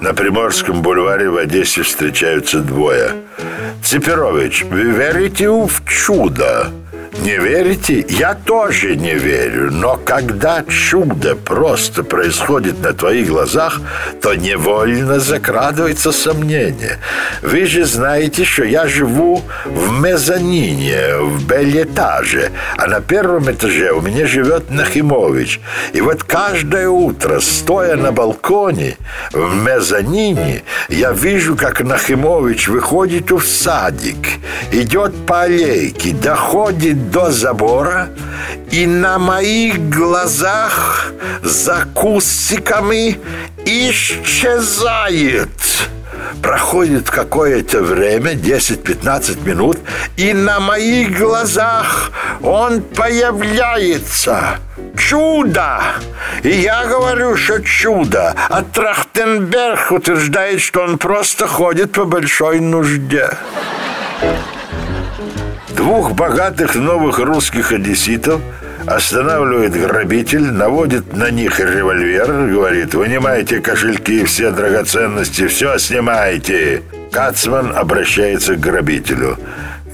На Приморском бульваре в Одессе встречаются двое. Цепирович, вы верите в чудо? Не верите? Я тоже не верю. Но когда чудо просто происходит на твоих глазах, то невольно закрадывается сомнение. Вы же знаете, что я живу в мезонине, в бельэтаже, а на первом этаже у меня живет Нахимович. И вот каждое утро, стоя на балконе в мезонине, я вижу, как Нахимович выходит в садик, идет по аллейке, доходит до забора и на моих глазах за кустиками исчезает. Проходит какое-то время, 10-15 минут, и на моих глазах он появляется. Чудо! И я говорю, что чудо. А Трахтенберг утверждает, что он просто ходит по большой нужде. Двух богатых новых русских одесситов останавливает грабитель, наводит на них револьвер, говорит, вынимайте кошельки, все драгоценности, все снимайте. Кацман обращается к грабителю.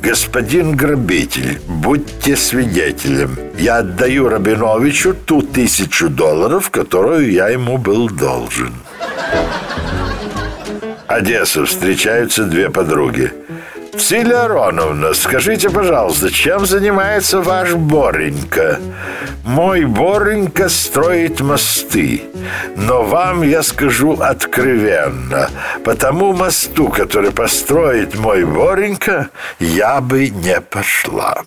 «Господин грабитель, будьте свидетелем. Я отдаю Рабиновичу ту тысячу долларов, которую я ему был должен». Одесса. Встречаются две подруги. Силя Ароновна, скажите, пожалуйста, чем занимается ваш Боренька? Мой Боренька строит мосты. Но вам я скажу откровенно, по тому мосту, который построит мой Боренька, я бы не пошла.